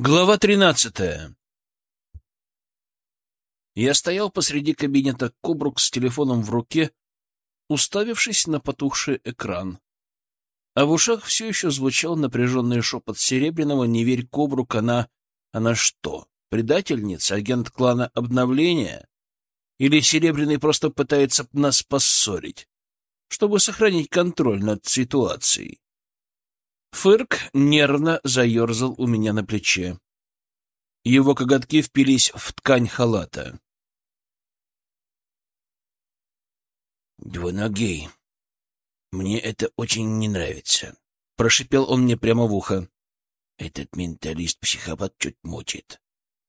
Глава тринадцатая. Я стоял посреди кабинета Кобрук с телефоном в руке, уставившись на потухший экран. А в ушах все еще звучал напряженный шепот Серебряного «Не верь Кобрук, она... она что, предательница, агент клана обновления? Или Серебряный просто пытается нас поссорить, чтобы сохранить контроль над ситуацией?» Фырк нервно заерзал у меня на плече. Его коготки впились в ткань халата. «Двуногий, мне это очень не нравится», — прошипел он мне прямо в ухо. «Этот менталист-психопат чуть мучит.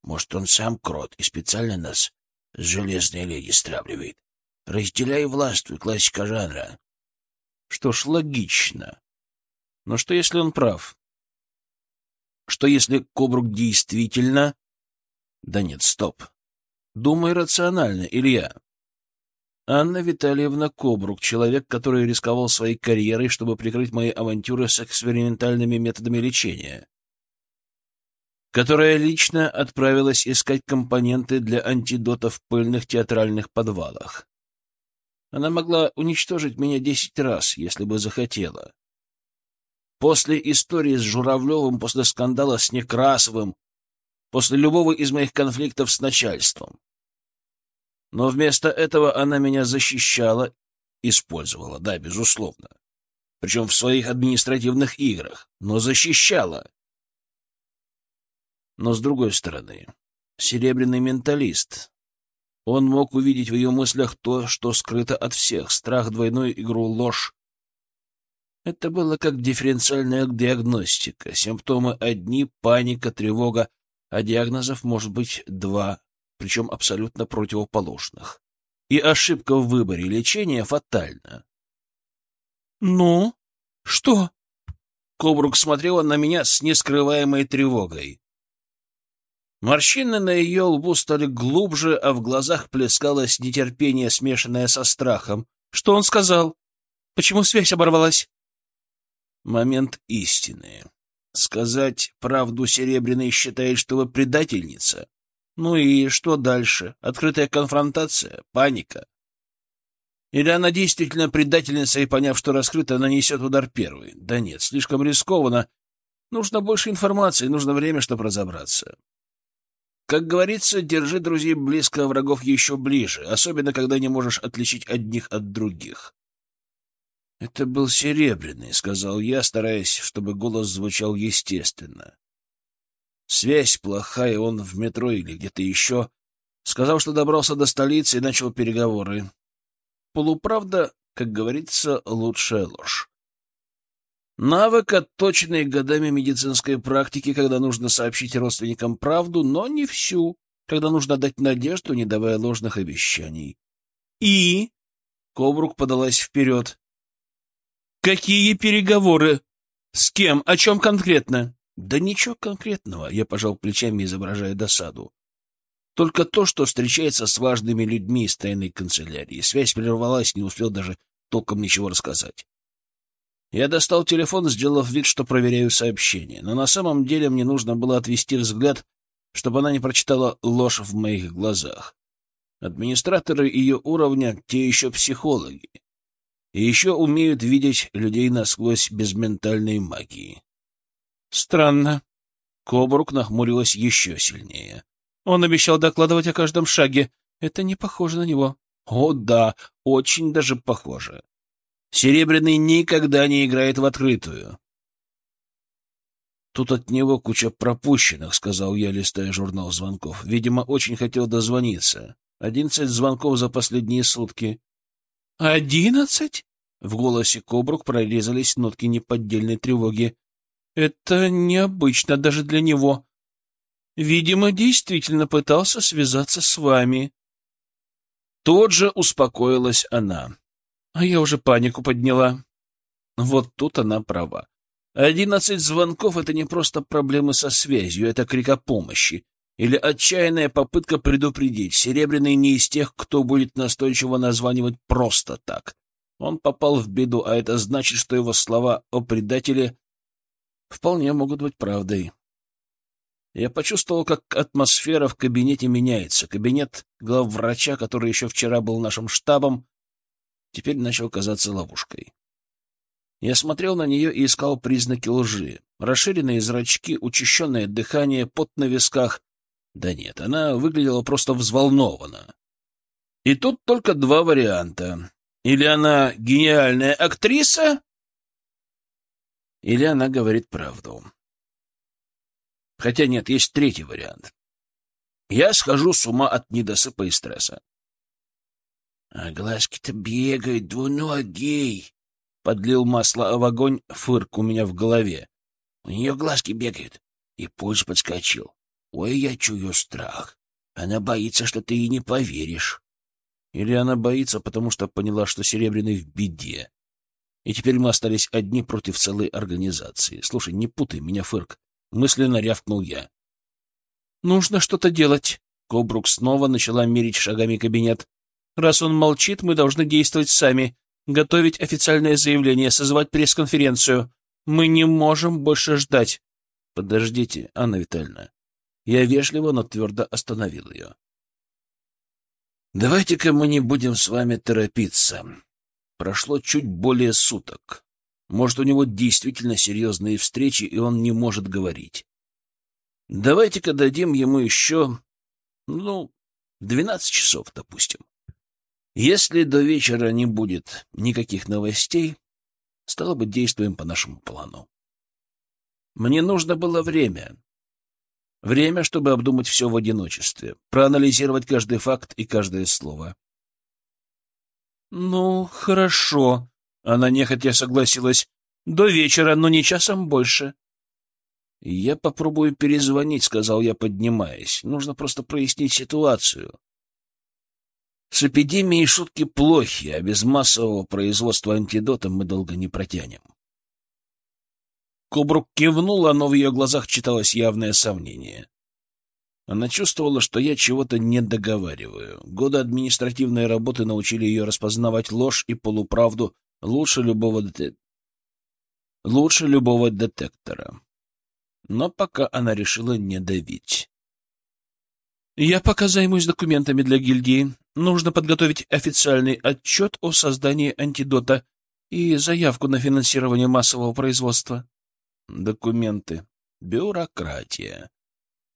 Может, он сам крот и специально нас с железной леди стравливает. Разделяй властвуй, классика жанра». Что ж, логично. Но что, если он прав? Что, если Кобрук действительно... Да нет, стоп. Думай рационально, Илья. Анна Витальевна Кобрук, человек, который рисковал своей карьерой, чтобы прикрыть мои авантюры с экспериментальными методами лечения, которая лично отправилась искать компоненты для антидота в пыльных театральных подвалах. Она могла уничтожить меня десять раз, если бы захотела. После истории с Журавлевым, после скандала с Некрасовым, после любого из моих конфликтов с начальством. Но вместо этого она меня защищала, использовала, да, безусловно. Причем в своих административных играх, но защищала. Но с другой стороны, серебряный менталист. Он мог увидеть в ее мыслях то, что скрыто от всех — страх, двойную игру, ложь, это было как дифференциальная диагностика. Симптомы одни — паника, тревога, а диагнозов может быть два, причем абсолютно противоположных. И ошибка в выборе лечения фатальна. «Ну? Что?» Кобрук смотрела на меня с нескрываемой тревогой. Морщины на ее лбу стали глубже, а в глазах плескалось нетерпение, смешанное со страхом. «Что он сказал? Почему связь оборвалась?» Момент истины. Сказать правду Серебряный считает, что вы предательница. Ну и что дальше? Открытая конфронтация? Паника? Или она действительно предательница и, поняв, что раскрыта, нанесет удар первый? Да нет, слишком рискованно. Нужно больше информации, нужно время, чтобы разобраться. Как говорится, держи друзей близко, а врагов еще ближе, особенно когда не можешь отличить одних от других. «Это был Серебряный», — сказал я, стараясь, чтобы голос звучал естественно. «Связь плохая, он в метро или где-то еще. Сказал, что добрался до столицы и начал переговоры. Полуправда, как говорится, лучшая ложь. Навык, отточенный годами медицинской практики, когда нужно сообщить родственникам правду, но не всю, когда нужно дать надежду, не давая ложных обещаний. И... Кобрук подалась вперед. Какие переговоры? С кем? О чем конкретно? Да ничего конкретного, я пожал плечами, изображая досаду. Только то, что встречается с важными людьми из тайной канцелярии. Связь прервалась, не успел даже толком ничего рассказать. Я достал телефон, сделав вид, что проверяю сообщение. Но на самом деле мне нужно было отвести взгляд, чтобы она не прочитала ложь в моих глазах. Администраторы ее уровня — те еще психологи и еще умеют видеть людей насквозь без ментальной магии. Странно. Кобрук нахмурилась еще сильнее. Он обещал докладывать о каждом шаге. Это не похоже на него. О, да, очень даже похоже. Серебряный никогда не играет в открытую. Тут от него куча пропущенных, — сказал я, листая журнал звонков. Видимо, очень хотел дозвониться. Одиннадцать звонков за последние сутки. «Одиннадцать?» В голосе Кобрук прорезались нотки неподдельной тревоги. «Это необычно даже для него. Видимо, действительно пытался связаться с вами». Тут же успокоилась она. А я уже панику подняла. Вот тут она права. Одиннадцать звонков — это не просто проблемы со связью, это крик о помощи или отчаянная попытка предупредить. Серебряный не из тех, кто будет настойчиво названивать просто так. Он попал в беду, а это значит, что его слова о предателе вполне могут быть правдой. Я почувствовал, как атмосфера в кабинете меняется. Кабинет главврача, который еще вчера был нашим штабом, теперь начал казаться ловушкой. Я смотрел на нее и искал признаки лжи. Расширенные зрачки, учащенное дыхание, пот на висках. Да нет, она выглядела просто взволнованно. И тут только два варианта. Или она гениальная актриса, или она говорит правду. Хотя нет, есть третий вариант. Я схожу с ума от недосыпа и стресса. — А глазки-то бегают, двуногий! — подлил масло в огонь фырк у меня в голове. У нее глазки бегают, и пульс подскочил. Ой, я чую страх. Она боится, что ты ей не поверишь. Или она боится, потому что поняла, что Серебряный в беде. И теперь мы остались одни против целой организации. Слушай, не путай меня, Фырк. Мысленно рявкнул я. Нужно что-то делать. Кобрук снова начала мерить шагами кабинет. Раз он молчит, мы должны действовать сами. Готовить официальное заявление, созвать пресс-конференцию. Мы не можем больше ждать. Подождите, Анна Витальевна. Я вежливо, но твердо остановил ее. Давайте-ка мы не будем с вами торопиться. Прошло чуть более суток. Может, у него действительно серьезные встречи, и он не может говорить. Давайте-ка дадим ему еще, ну, двенадцать часов, допустим. Если до вечера не будет никаких новостей, стало быть, действуем по нашему плану. Мне нужно было время. Время, чтобы обдумать все в одиночестве, проанализировать каждый факт и каждое слово. «Ну, хорошо», — она нехотя согласилась. «До вечера, но не часом больше». «Я попробую перезвонить», — сказал я, поднимаясь. «Нужно просто прояснить ситуацию». С эпидемией шутки плохи, а без массового производства антидота мы долго не протянем. Кубрук кивнула, но в ее глазах читалось явное сомнение. Она чувствовала, что я чего-то не договариваю. Годы административной работы научили ее распознавать ложь и полуправду лучше любого дете... лучше любого детектора. Но пока она решила не давить. Я пока займусь документами для гильдии. Нужно подготовить официальный отчет о создании антидота и заявку на финансирование массового производства. Документы. Бюрократия.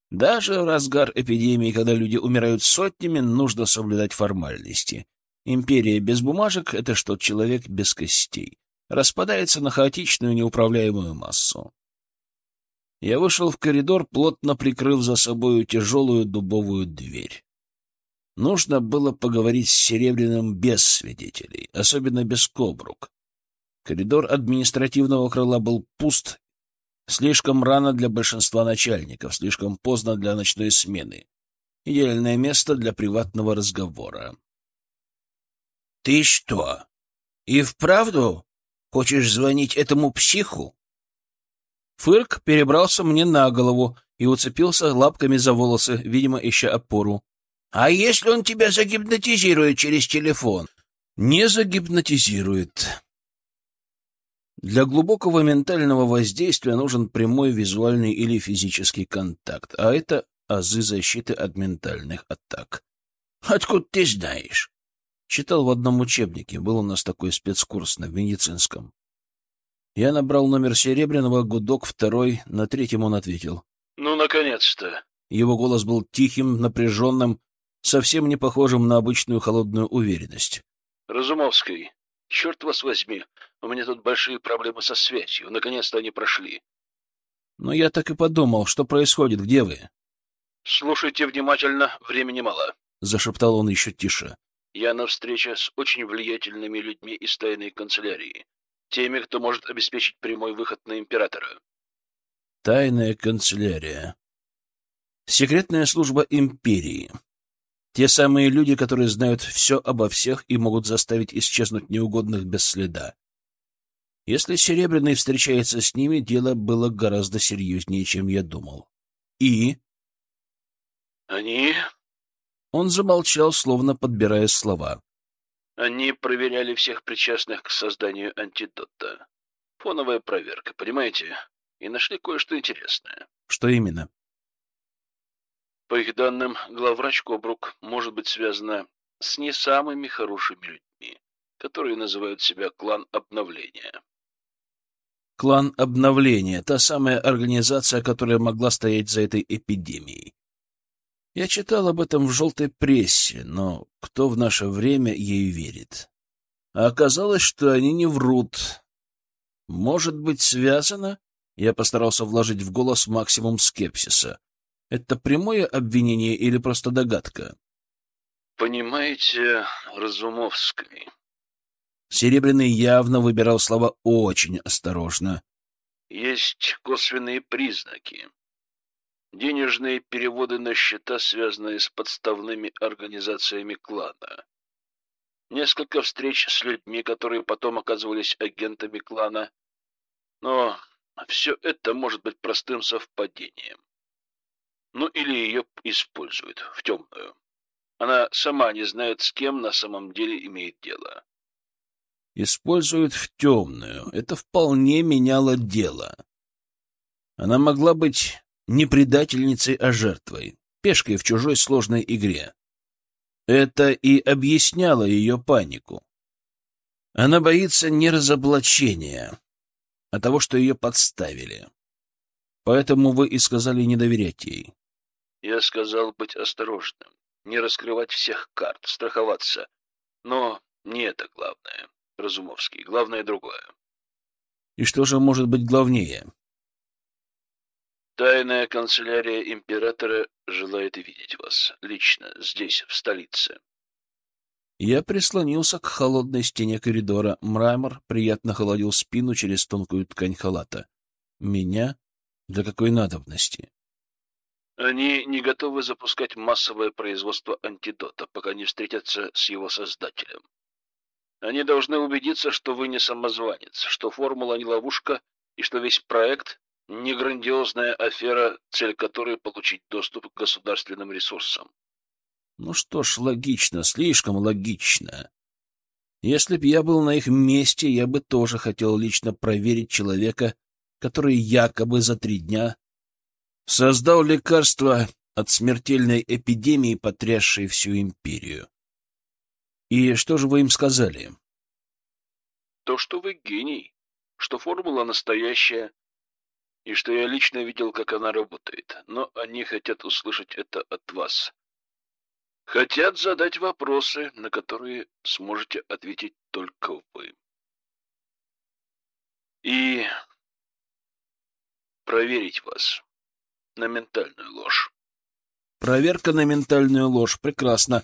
Даже в разгар эпидемии, когда люди умирают сотнями, нужно соблюдать формальности. Империя без бумажек — это что человек без костей. Распадается на хаотичную неуправляемую массу. Я вышел в коридор, плотно прикрыв за собою тяжелую дубовую дверь. Нужно было поговорить с Серебряным без свидетелей, особенно без Кобрук. Коридор административного крыла был пуст Слишком рано для большинства начальников, слишком поздно для ночной смены. Идеальное место для приватного разговора. — Ты что, и вправду хочешь звонить этому психу? Фырк перебрался мне на голову и уцепился лапками за волосы, видимо, ища опору. — А если он тебя загипнотизирует через телефон? — Не загипнотизирует. Для глубокого ментального воздействия нужен прямой визуальный или физический контакт, а это азы защиты от ментальных атак. «Откуда ты знаешь?» Читал в одном учебнике, был у нас такой спецкурс на медицинском. Я набрал номер Серебряного, гудок второй, на третьем он ответил. «Ну, наконец-то!» Его голос был тихим, напряженным, совсем не похожим на обычную холодную уверенность. «Разумовский, черт вас возьми, у меня тут большие проблемы со связью. Наконец-то они прошли. Но я так и подумал, что происходит, где вы? Слушайте внимательно, времени мало. Зашептал он еще тише. Я на встрече с очень влиятельными людьми из тайной канцелярии. Теми, кто может обеспечить прямой выход на императора. Тайная канцелярия. Секретная служба империи. Те самые люди, которые знают все обо всех и могут заставить исчезнуть неугодных без следа. Если Серебряный встречается с ними, дело было гораздо серьезнее, чем я думал. И... Они... Он замолчал, словно подбирая слова. Они проверяли всех причастных к созданию антидота. Фоновая проверка, понимаете? И нашли кое-что интересное. Что именно? По их данным, главврач Кобрук может быть связана с не самыми хорошими людьми, которые называют себя клан обновления. Клан обновления — та самая организация, которая могла стоять за этой эпидемией. Я читал об этом в желтой прессе, но кто в наше время ей верит? А оказалось, что они не врут. Может быть, связано? Я постарался вложить в голос максимум скепсиса. Это прямое обвинение или просто догадка? Понимаете, Разумовский. Серебряный явно выбирал слова очень осторожно. Есть косвенные признаки. Денежные переводы на счета, связанные с подставными организациями клана. Несколько встреч с людьми, которые потом оказывались агентами клана. Но все это может быть простым совпадением. Ну или ее используют в темную. Она сама не знает, с кем на самом деле имеет дело. Используют в темную. Это вполне меняло дело. Она могла быть не предательницей, а жертвой, пешкой в чужой сложной игре. Это и объясняло ее панику. Она боится не разоблачения, а того, что ее подставили. Поэтому вы и сказали не доверять ей. Я сказал быть осторожным, не раскрывать всех карт, страховаться. Но не это главное, Разумовский. Главное другое. И что же может быть главнее? Тайная канцелярия императора желает видеть вас лично здесь, в столице. Я прислонился к холодной стене коридора. Мрамор приятно холодил спину через тонкую ткань халата. Меня? Для какой надобности? Они не готовы запускать массовое производство антидота, пока не встретятся с его создателем. Они должны убедиться, что вы не самозванец, что формула не ловушка и что весь проект не грандиозная афера, цель которой получить доступ к государственным ресурсам. Ну что ж, логично, слишком логично. Если б я был на их месте, я бы тоже хотел лично проверить человека, который якобы за три дня создал лекарство от смертельной эпидемии, потрясшей всю империю. И что же вы им сказали? То, что вы гений, что формула настоящая, и что я лично видел, как она работает, но они хотят услышать это от вас. Хотят задать вопросы, на которые сможете ответить только вы. И проверить вас на ментальную ложь. Проверка на ментальную ложь. Прекрасно.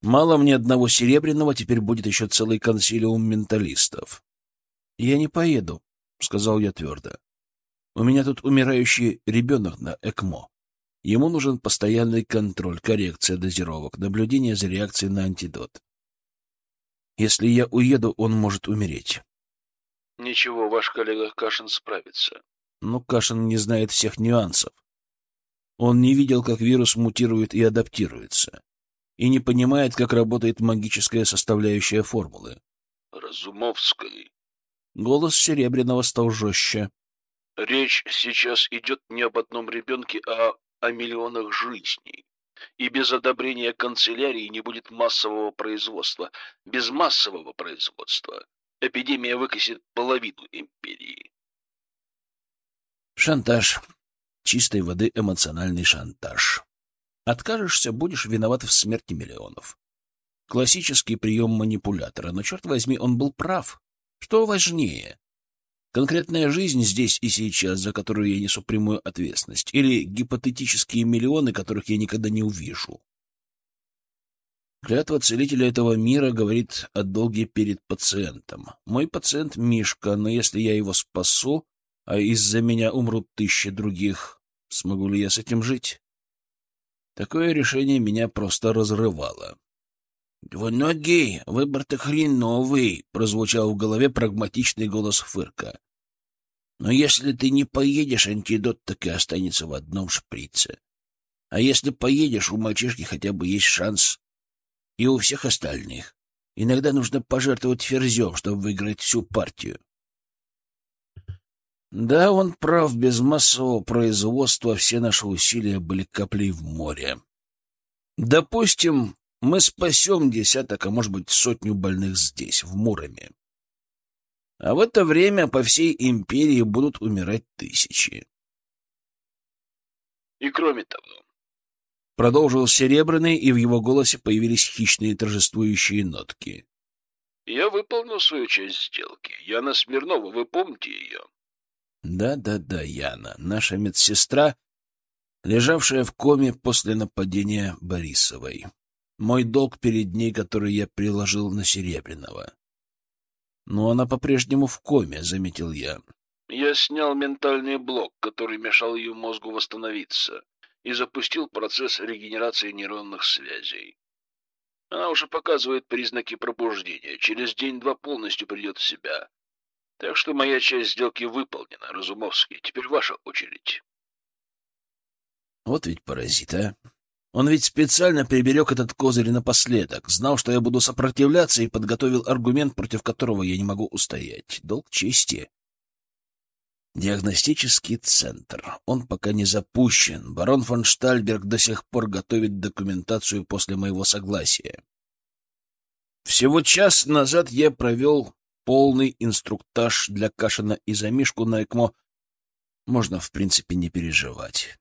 Мало мне одного серебряного, теперь будет еще целый консилиум менталистов. — Я не поеду, — сказал я твердо. У меня тут умирающий ребенок на ЭКМО. Ему нужен постоянный контроль, коррекция дозировок, наблюдение за реакцией на антидот. Если я уеду, он может умереть. Ничего, ваш коллега Кашин справится. Но Кашин не знает всех нюансов. Он не видел, как вирус мутирует и адаптируется, и не понимает, как работает магическая составляющая формулы. Разумовской. Голос Серебряного стал жестче. Речь сейчас идет не об одном ребенке, а о миллионах жизней. И без одобрения канцелярии не будет массового производства. Без массового производства эпидемия выкосит половину империи. Шантаж. Чистой воды эмоциональный шантаж. Откажешься, будешь виноват в смерти миллионов. Классический прием манипулятора, но, черт возьми, он был прав. Что важнее, Конкретная жизнь здесь и сейчас, за которую я несу прямую ответственность, или гипотетические миллионы, которых я никогда не увижу. Клятва целителя этого мира говорит о долге перед пациентом. Мой пациент — Мишка, но если я его спасу, а из-за меня умрут тысячи других, смогу ли я с этим жить? Такое решение меня просто разрывало. «Двуногий, выбор-то хреновый», — прозвучал в голове прагматичный голос Фырка. «Но если ты не поедешь, антидот так и останется в одном шприце. А если поедешь, у мальчишки хотя бы есть шанс. И у всех остальных. Иногда нужно пожертвовать ферзем, чтобы выиграть всю партию». Да, он прав, без массового производства все наши усилия были каплей в море. Допустим, мы спасем десяток, а может быть сотню больных здесь, в Муроме. А в это время по всей империи будут умирать тысячи. И кроме того, Продолжил Серебряный, и в его голосе появились хищные торжествующие нотки. я выполнил свою часть сделки. Яна Смирнова, вы помните ее? Да-да-да, Яна, наша медсестра, лежавшая в коме после нападения Борисовой. Мой долг перед ней, который я приложил на Серебряного. Но она по-прежнему в коме, — заметил я. Я снял ментальный блок, который мешал ее мозгу восстановиться и запустил процесс регенерации нейронных связей. Она уже показывает признаки пробуждения. Через день-два полностью придет в себя. Так что моя часть сделки выполнена, Разумовский. Теперь ваша очередь. Вот ведь паразит, а! Он ведь специально приберег этот козырь напоследок, знал, что я буду сопротивляться и подготовил аргумент, против которого я не могу устоять. Долг чести. Диагностический центр. Он пока не запущен. Барон фон Штальберг до сих пор готовит документацию после моего согласия. Всего час назад я провел полный инструктаж для Кашина и Замишку на ЭКМО. Можно, в принципе, не переживать.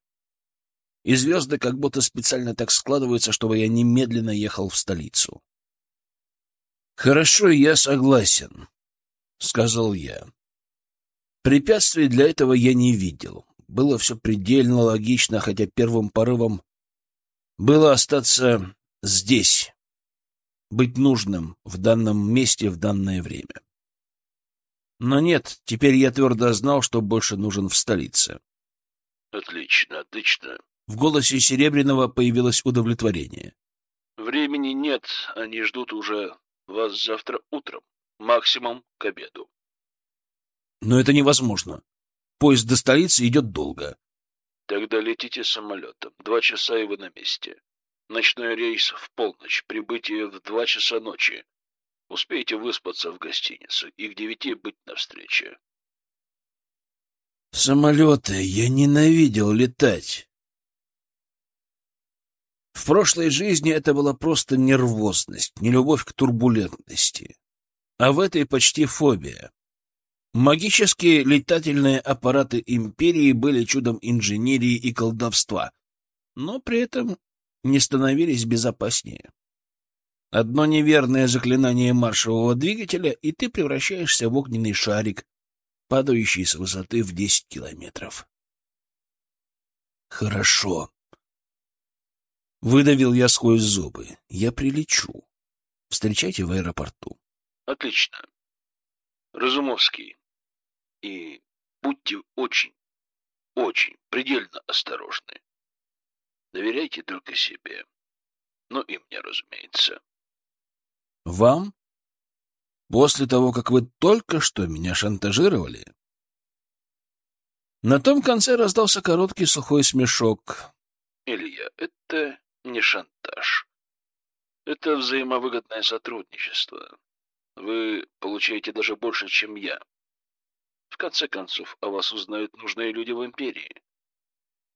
И звезды как будто специально так складываются, чтобы я немедленно ехал в столицу. «Хорошо, я согласен», — сказал я. Препятствий для этого я не видел. Было все предельно логично, хотя первым порывом было остаться здесь, быть нужным в данном месте в данное время. Но нет, теперь я твердо знал, что больше нужен в столице. Отлично, отлично. В голосе Серебряного появилось удовлетворение. Времени нет, они ждут уже вас завтра утром, максимум к обеду. Но это невозможно. Поезд до столицы идет долго. Тогда летите самолетом. Два часа и вы на месте. Ночной рейс в полночь, прибытие в два часа ночи. Успейте выспаться в гостинице и к девяти быть на встрече. Самолеты. Я ненавидел летать. В прошлой жизни это была просто нервозность, нелюбовь к турбулентности. А в этой почти фобия. Магические летательные аппараты Империи были чудом инженерии и колдовства, но при этом не становились безопаснее. Одно неверное заклинание маршевого двигателя, и ты превращаешься в огненный шарик, падающий с высоты в десять километров. Хорошо. Выдавил я сквозь зубы. Я прилечу. Встречайте в аэропорту. Отлично. Разумовский, и будьте очень, очень, предельно осторожны. Доверяйте только себе. Ну и мне, разумеется. Вам? После того, как вы только что меня шантажировали? На том конце раздался короткий сухой смешок. Илья, это не шантаж. Это взаимовыгодное сотрудничество. Вы получаете даже больше, чем я. В конце концов, о вас узнают нужные люди в империи.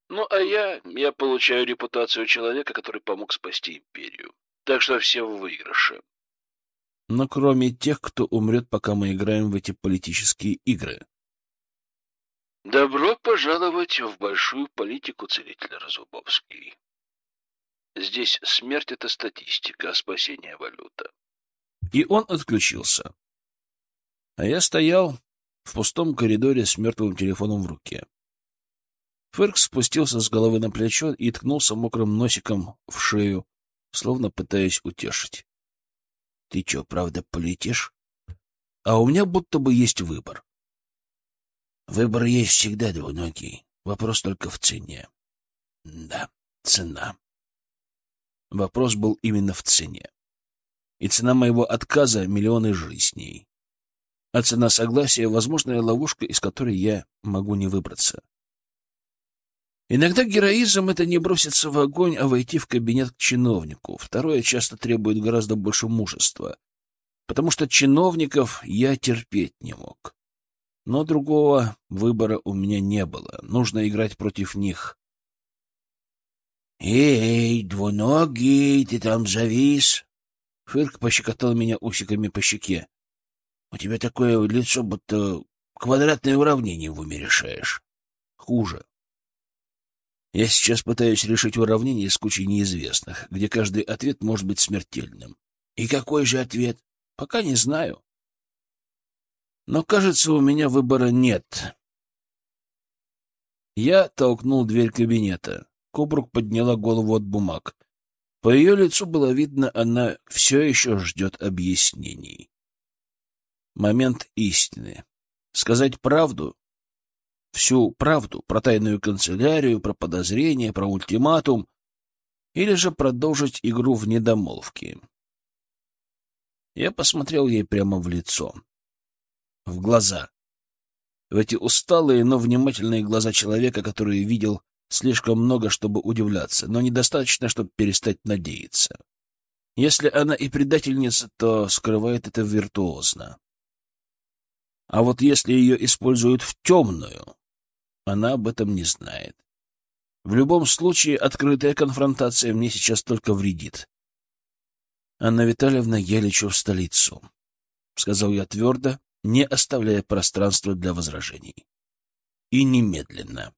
Ну, а я, я получаю репутацию человека, который помог спасти империю. Так что все в выигрыше. Но кроме тех, кто умрет, пока мы играем в эти политические игры. Добро пожаловать в большую политику, целитель Разубовский. Здесь смерть — это статистика, а спасение — валюта. И он отключился. А я стоял, в пустом коридоре с мертвым телефоном в руке. Фырк спустился с головы на плечо и ткнулся мокрым носиком в шею, словно пытаясь утешить. — Ты чё, правда, полетишь? А у меня будто бы есть выбор. — Выбор есть всегда двуногий. Вопрос только в цене. — Да, цена. Вопрос был именно в цене. И цена моего отказа — миллионы жизней а цена согласия — возможная ловушка, из которой я могу не выбраться. Иногда героизм — это не броситься в огонь, а войти в кабинет к чиновнику. Второе часто требует гораздо больше мужества, потому что чиновников я терпеть не мог. Но другого выбора у меня не было. Нужно играть против них. «Эй, двуногий, ты там завис?» Фырк пощекотал меня усиками по щеке. «У тебя такое лицо, будто квадратное уравнение в уме решаешь». «Хуже. Я сейчас пытаюсь решить уравнение с кучей неизвестных, где каждый ответ может быть смертельным. И какой же ответ? Пока не знаю. Но, кажется, у меня выбора нет. Я толкнул дверь кабинета. Кобрук подняла голову от бумаг. По ее лицу было видно, она все еще ждет объяснений. Момент истины. Сказать правду всю правду про тайную канцелярию, про подозрения, про ультиматум, или же продолжить игру в недомолвки. Я посмотрел ей прямо в лицо, в глаза, в эти усталые, но внимательные глаза человека, который видел слишком много, чтобы удивляться, но недостаточно, чтобы перестать надеяться. Если она и предательница, то скрывает это виртуозно. А вот если ее используют в темную, она об этом не знает. В любом случае, открытая конфронтация мне сейчас только вредит. Анна Витальевна, я лечу в столицу, — сказал я твердо, не оставляя пространства для возражений. И немедленно.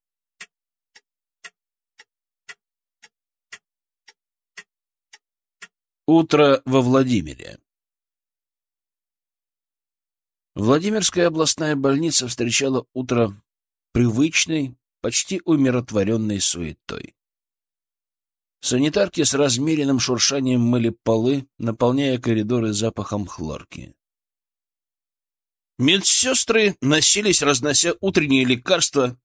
Утро во Владимире. Владимирская областная больница встречала утро привычной, почти умиротворенной суетой. Санитарки с размеренным шуршанием мыли полы, наполняя коридоры запахом хлорки. Медсестры носились, разнося утренние лекарства.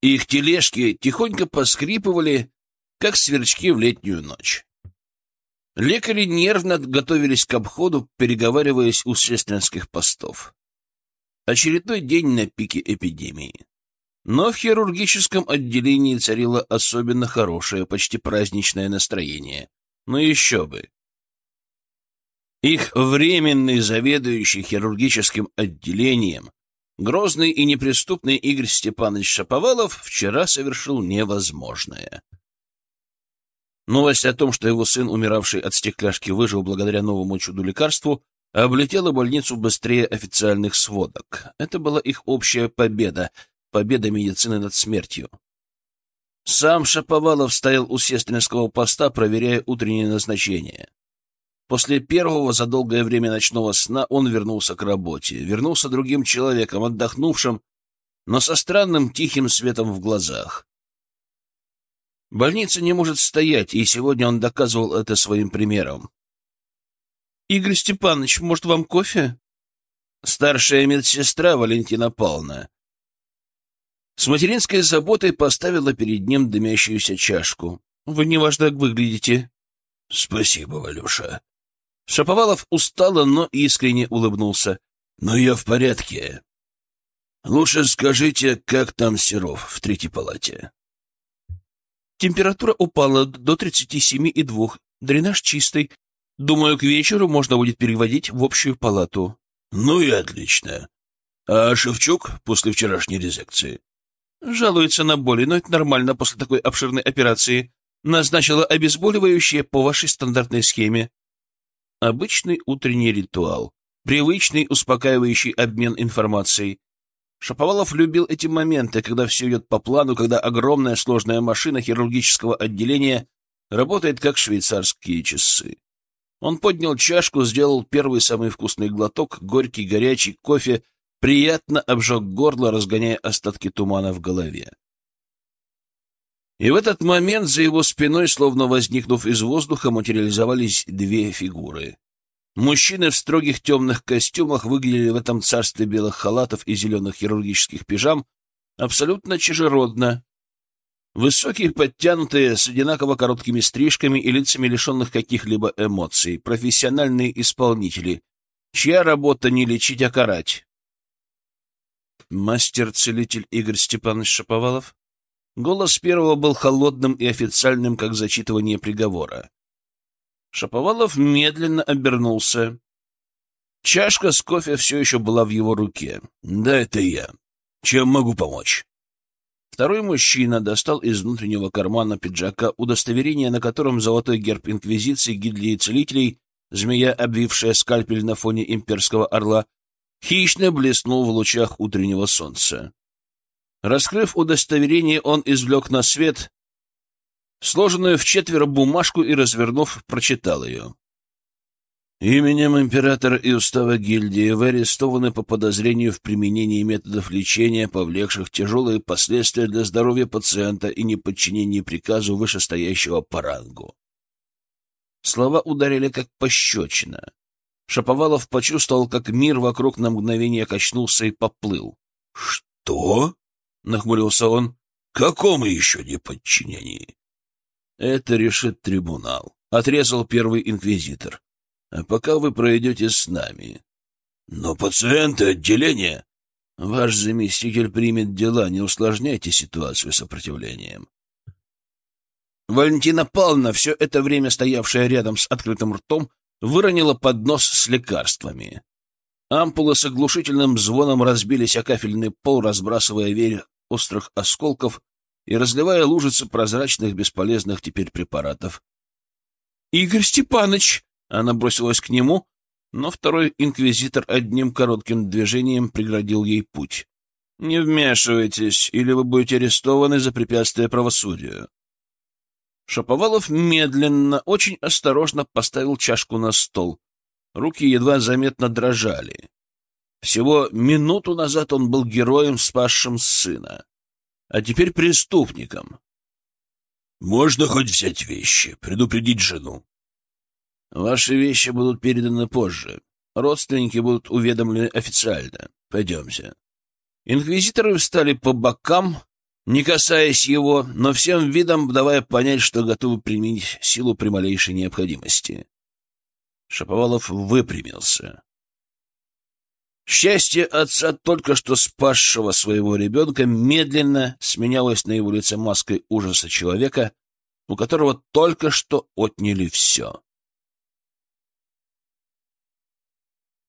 Их тележки тихонько поскрипывали, как сверчки в летнюю ночь. Лекари нервно готовились к обходу, переговариваясь у сестринских постов. Очередной день на пике эпидемии. Но в хирургическом отделении царило особенно хорошее, почти праздничное настроение. Ну еще бы. Их временный заведующий хирургическим отделением, грозный и неприступный Игорь Степанович Шаповалов, вчера совершил невозможное. Новость о том, что его сын, умиравший от стекляшки, выжил благодаря новому чуду-лекарству, облетела больницу быстрее официальных сводок. Это была их общая победа, победа медицины над смертью. Сам Шаповалов стоял у сестринского поста, проверяя утреннее назначение. После первого за долгое время ночного сна он вернулся к работе, вернулся другим человеком, отдохнувшим, но со странным тихим светом в глазах. Больница не может стоять, и сегодня он доказывал это своим примером. Игорь Степанович, может, вам кофе? Старшая медсестра Валентина Павловна с материнской заботой поставила перед ним дымящуюся чашку. Вы неважно выглядите. Спасибо, Валюша. Шаповалов устало, но искренне улыбнулся. Но я в порядке. Лучше скажите, как там Серов в третьей палате? Температура упала до 37,2. Дренаж чистый. Думаю, к вечеру можно будет переводить в общую палату. Ну и отлично. А Шевчук после вчерашней резекции? Жалуется на боли, но это нормально после такой обширной операции. Назначила обезболивающее по вашей стандартной схеме. Обычный утренний ритуал. Привычный успокаивающий обмен информацией. Шаповалов любил эти моменты, когда все идет по плану, когда огромная сложная машина хирургического отделения работает как швейцарские часы. Он поднял чашку, сделал первый самый вкусный глоток, горький горячий кофе, приятно обжег горло, разгоняя остатки тумана в голове. И в этот момент за его спиной, словно возникнув из воздуха, материализовались две фигуры. Мужчины в строгих темных костюмах выглядели в этом царстве белых халатов и зеленых хирургических пижам абсолютно чужеродно, Высокие, подтянутые, с одинаково короткими стрижками и лицами лишенных каких-либо эмоций, профессиональные исполнители, чья работа не лечить, а карать. Мастер-целитель Игорь Степанович Шаповалов? Голос первого был холодным и официальным, как зачитывание приговора. Шаповалов медленно обернулся. Чашка с кофе все еще была в его руке. «Да, это я. Чем могу помочь?» Второй мужчина достал из внутреннего кармана пиджака удостоверение, на котором золотой герб Инквизиции, гильдии целителей, змея, обвившая скальпель на фоне имперского орла, хищно блеснул в лучах утреннего солнца. Раскрыв удостоверение, он извлек на свет сложенную в четверо бумажку и, развернув, прочитал ее. Именем императора и устава гильдии вы арестованы по подозрению в применении методов лечения, повлекших тяжелые последствия для здоровья пациента и неподчинении приказу вышестоящего по рангу. Слова ударили как пощечина. Шаповалов почувствовал, как мир вокруг на мгновение качнулся и поплыл. — Что? — нахмурился он. — Какому еще неподчинении? — Это решит трибунал, — отрезал первый инквизитор. А пока вы пройдете с нами. Но пациенты отделения... Ваш заместитель примет дела, не усложняйте ситуацию сопротивлением. Валентина Павловна, все это время стоявшая рядом с открытым ртом, выронила поднос с лекарствами. Ампулы с оглушительным звоном разбились о кафельный пол, разбрасывая верь острых осколков и разливая лужицы прозрачных бесполезных теперь препаратов. — Игорь Степанович! Она бросилась к нему, но второй инквизитор одним коротким движением преградил ей путь. «Не вмешивайтесь, или вы будете арестованы за препятствие правосудию». Шаповалов медленно, очень осторожно поставил чашку на стол. Руки едва заметно дрожали. Всего минуту назад он был героем, спасшим сына, а теперь преступником. «Можно хоть взять вещи, предупредить жену?» Ваши вещи будут переданы позже. Родственники будут уведомлены официально. Пойдемте. Инквизиторы встали по бокам, не касаясь его, но всем видом давая понять, что готовы применить силу при малейшей необходимости. Шаповалов выпрямился. Счастье отца, только что спасшего своего ребенка, медленно сменялось на его лице маской ужаса человека, у которого только что отняли все.